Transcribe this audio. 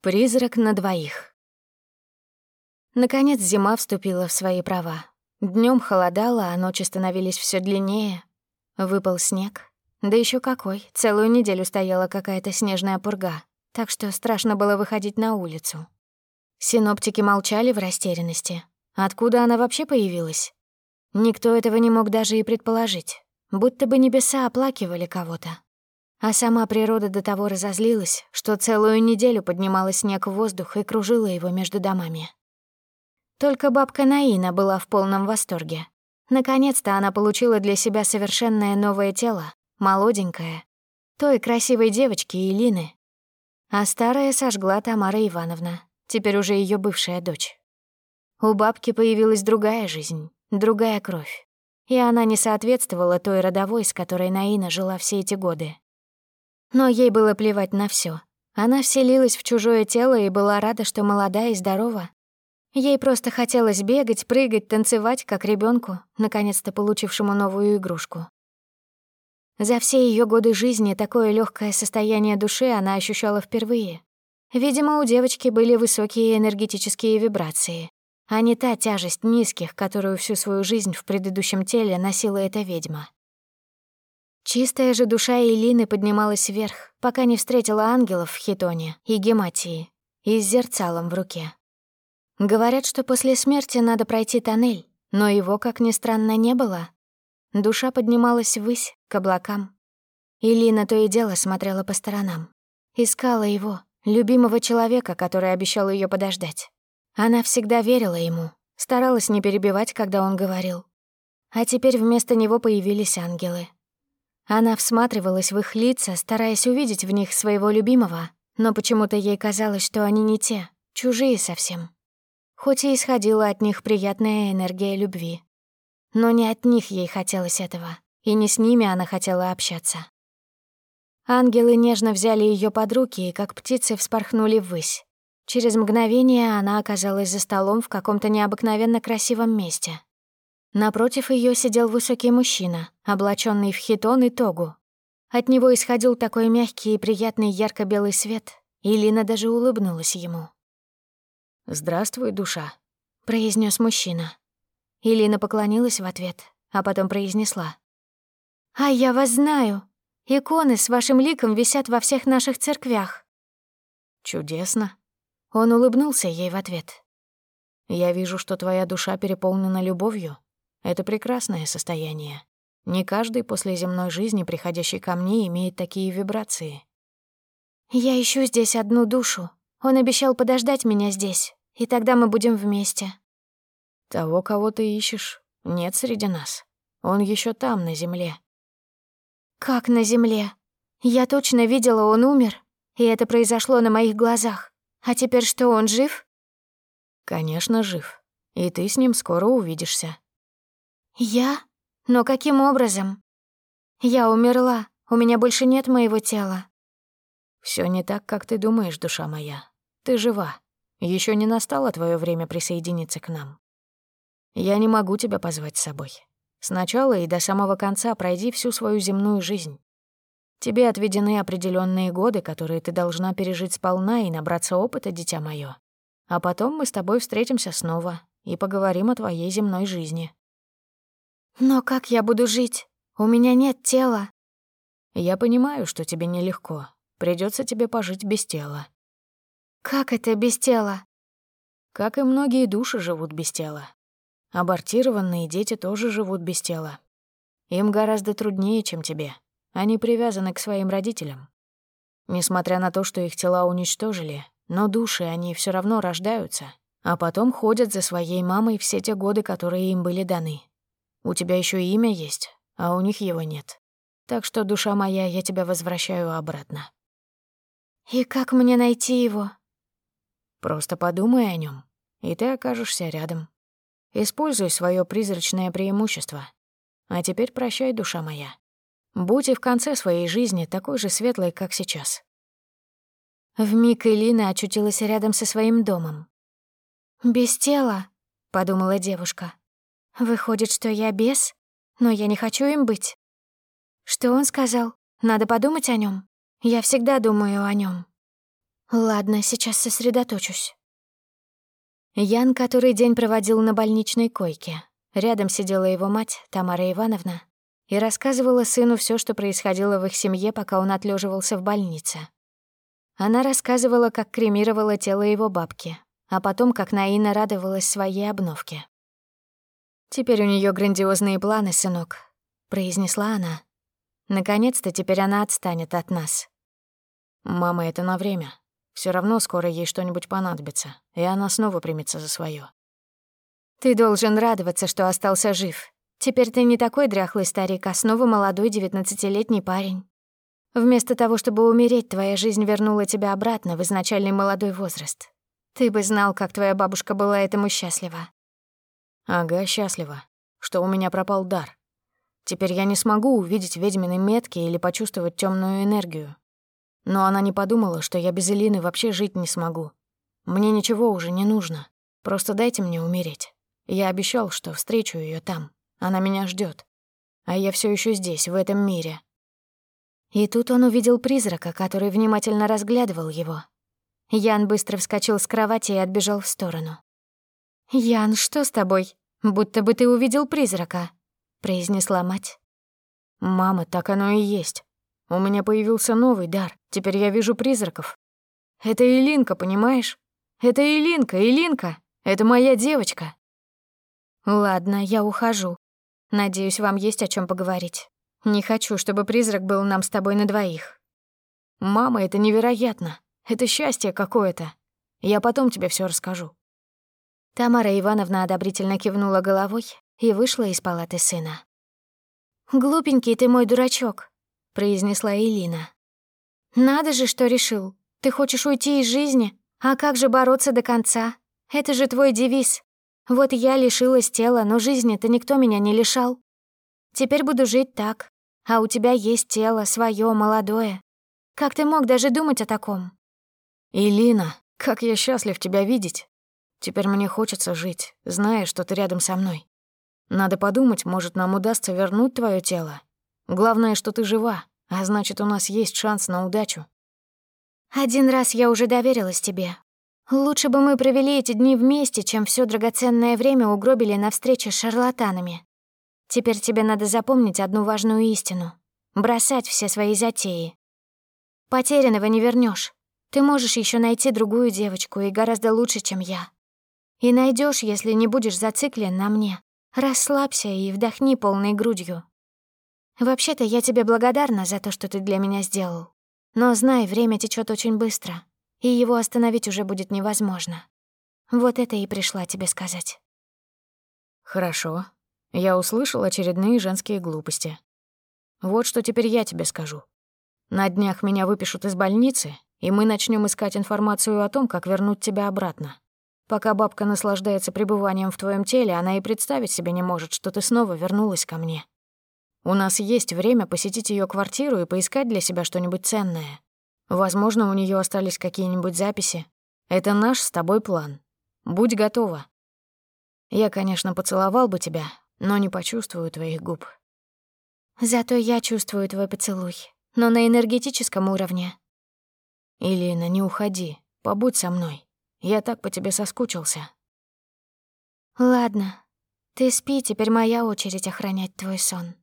Призрак на двоих. Наконец зима вступила в свои права. Днем холодало, а ночи становились все длиннее. Выпал снег. Да еще какой, целую неделю стояла какая-то снежная пурга, так что страшно было выходить на улицу. Синоптики молчали в растерянности. Откуда она вообще появилась? Никто этого не мог даже и предположить. Будто бы небеса оплакивали кого-то. А сама природа до того разозлилась, что целую неделю поднимала снег в воздух и кружила его между домами. Только бабка Наина была в полном восторге. Наконец-то она получила для себя совершенное новое тело, молоденькое, той красивой девочки Илины. А старая сожгла Тамара Ивановна, теперь уже ее бывшая дочь. У бабки появилась другая жизнь, другая кровь. И она не соответствовала той родовой, с которой Наина жила все эти годы. Но ей было плевать на все. Она вселилась в чужое тело и была рада, что молода и здорова. Ей просто хотелось бегать, прыгать, танцевать, как ребенку, наконец-то получившему новую игрушку. За все ее годы жизни такое легкое состояние души она ощущала впервые. Видимо, у девочки были высокие энергетические вибрации, а не та тяжесть низких, которую всю свою жизнь в предыдущем теле носила эта ведьма. Чистая же душа Элины поднималась вверх, пока не встретила ангелов в хитоне и гематии, и с зерцалом в руке. Говорят, что после смерти надо пройти тоннель, но его, как ни странно, не было. Душа поднималась ввысь, к облакам. Илина то и дело смотрела по сторонам. Искала его, любимого человека, который обещал ее подождать. Она всегда верила ему, старалась не перебивать, когда он говорил. А теперь вместо него появились ангелы, она всматривалась в их лица, стараясь увидеть в них своего любимого, но почему-то ей казалось, что они не те, чужие совсем. Хоть и исходила от них приятная энергия любви. Но не от них ей хотелось этого, и не с ними она хотела общаться. Ангелы нежно взяли ее под руки и, как птицы, вспорхнули ввысь. Через мгновение она оказалась за столом в каком-то необыкновенно красивом месте. Напротив ее сидел высокий мужчина, облаченный в хитон и тогу. От него исходил такой мягкий и приятный ярко-белый свет, и Лина даже улыбнулась ему. «Здравствуй, душа», — произнес мужчина. Илина поклонилась в ответ, а потом произнесла. «А я вас знаю. Иконы с вашим ликом висят во всех наших церквях». «Чудесно». Он улыбнулся ей в ответ. «Я вижу, что твоя душа переполнена любовью, это прекрасное состояние. Не каждый после земной жизни, приходящий ко мне, имеет такие вибрации. «Я ищу здесь одну душу. Он обещал подождать меня здесь, и тогда мы будем вместе». «Того, кого ты ищешь, нет среди нас. Он еще там, на земле». «Как на земле? Я точно видела, он умер, и это произошло на моих глазах. А теперь что, он жив?» «Конечно, жив. И ты с ним скоро увидишься. «Я? Но каким образом? Я умерла, у меня больше нет моего тела». Все не так, как ты думаешь, душа моя. Ты жива. Еще не настало твое время присоединиться к нам. Я не могу тебя позвать с собой. Сначала и до самого конца пройди всю свою земную жизнь. Тебе отведены определенные годы, которые ты должна пережить сполна и набраться опыта, дитя мое. А потом мы с тобой встретимся снова и поговорим о твоей земной жизни. «Но как я буду жить? У меня нет тела». «Я понимаю, что тебе нелегко. Придется тебе пожить без тела». «Как это без тела?» «Как и многие души живут без тела. Абортированные дети тоже живут без тела. Им гораздо труднее, чем тебе. Они привязаны к своим родителям. Несмотря на то, что их тела уничтожили, но души они все равно рождаются, а потом ходят за своей мамой все те годы, которые им были даны. У тебя еще имя есть, а у них его нет. Так что, душа моя, я тебя возвращаю обратно. И как мне найти его? Просто подумай о нем, и ты окажешься рядом. Используй свое призрачное преимущество. А теперь прощай, душа моя. Будь и в конце своей жизни такой же светлой, как сейчас. Вмиг Элина очутилась рядом со своим домом. «Без тела», — подумала девушка. Выходит, что я бес, но я не хочу им быть. Что он сказал? Надо подумать о нем. Я всегда думаю о нем. Ладно, сейчас сосредоточусь. Ян который день проводил на больничной койке. Рядом сидела его мать, Тамара Ивановна, и рассказывала сыну все, что происходило в их семье, пока он отлеживался в больнице. Она рассказывала, как кремировала тело его бабки, а потом, как Наина радовалась своей обновке. «Теперь у нее грандиозные планы, сынок», — произнесла она. «Наконец-то теперь она отстанет от нас». «Мама, это на время. Все равно скоро ей что-нибудь понадобится, и она снова примется за свое. «Ты должен радоваться, что остался жив. Теперь ты не такой дряхлый старик, а снова молодой девятнадцатилетний парень. Вместо того, чтобы умереть, твоя жизнь вернула тебя обратно в изначальный молодой возраст. Ты бы знал, как твоя бабушка была этому счастлива. Ага, счастлива, что у меня пропал дар. Теперь я не смогу увидеть ведьмины метки или почувствовать темную энергию. Но она не подумала, что я без Элины вообще жить не смогу. Мне ничего уже не нужно. Просто дайте мне умереть. Я обещал, что встречу ее там. Она меня ждет. А я все еще здесь, в этом мире. И тут он увидел призрака, который внимательно разглядывал его, Ян быстро вскочил с кровати и отбежал в сторону. «Ян, что с тобой? Будто бы ты увидел призрака», — произнесла мать. «Мама, так оно и есть. У меня появился новый дар. Теперь я вижу призраков. Это Илинка, понимаешь? Это Илинка, Илинка. Это моя девочка». «Ладно, я ухожу. Надеюсь, вам есть о чем поговорить. Не хочу, чтобы призрак был нам с тобой на двоих». «Мама, это невероятно. Это счастье какое-то. Я потом тебе все расскажу». Тамара Ивановна одобрительно кивнула головой и вышла из палаты сына. «Глупенький ты мой дурачок», — произнесла Элина. «Надо же, что решил. Ты хочешь уйти из жизни? А как же бороться до конца? Это же твой девиз. Вот я лишилась тела, но жизни-то никто меня не лишал. Теперь буду жить так. А у тебя есть тело, свое молодое. Как ты мог даже думать о таком?» «Илина, как я счастлив тебя видеть. Теперь мне хочется жить, зная, что ты рядом со мной. Надо подумать, может, нам удастся вернуть твое тело. Главное, что ты жива, а значит, у нас есть шанс на удачу». «Один раз я уже доверилась тебе. Лучше бы мы провели эти дни вместе, чем все драгоценное время угробили на встрече с шарлатанами. Теперь тебе надо запомнить одну важную истину. Бросать все свои затеи. Потерянного не вернешь. Ты можешь еще найти другую девочку и гораздо лучше, чем я. И найдешь, если не будешь зациклен на мне. Расслабься и вдохни полной грудью. Вообще-то я тебе благодарна за то, что ты для меня сделал. Но знай, время течет очень быстро, и его остановить уже будет невозможно. Вот это и пришла тебе сказать. Хорошо. Я услышал очередные женские глупости. Вот что теперь я тебе скажу. На днях меня выпишут из больницы, и мы начнем искать информацию о том, как вернуть тебя обратно. Пока бабка наслаждается пребыванием в твоем теле, она и представить себе не может, что ты снова вернулась ко мне. У нас есть время посетить ее квартиру и поискать для себя что-нибудь ценное. Возможно, у нее остались какие-нибудь записи. Это наш с тобой план. Будь готова. Я, конечно, поцеловал бы тебя, но не почувствую твоих губ. Зато я чувствую твой поцелуй, но на энергетическом уровне. «Илина, не уходи. Побудь со мной. Я так по тебе соскучился». «Ладно. Ты спи, теперь моя очередь охранять твой сон».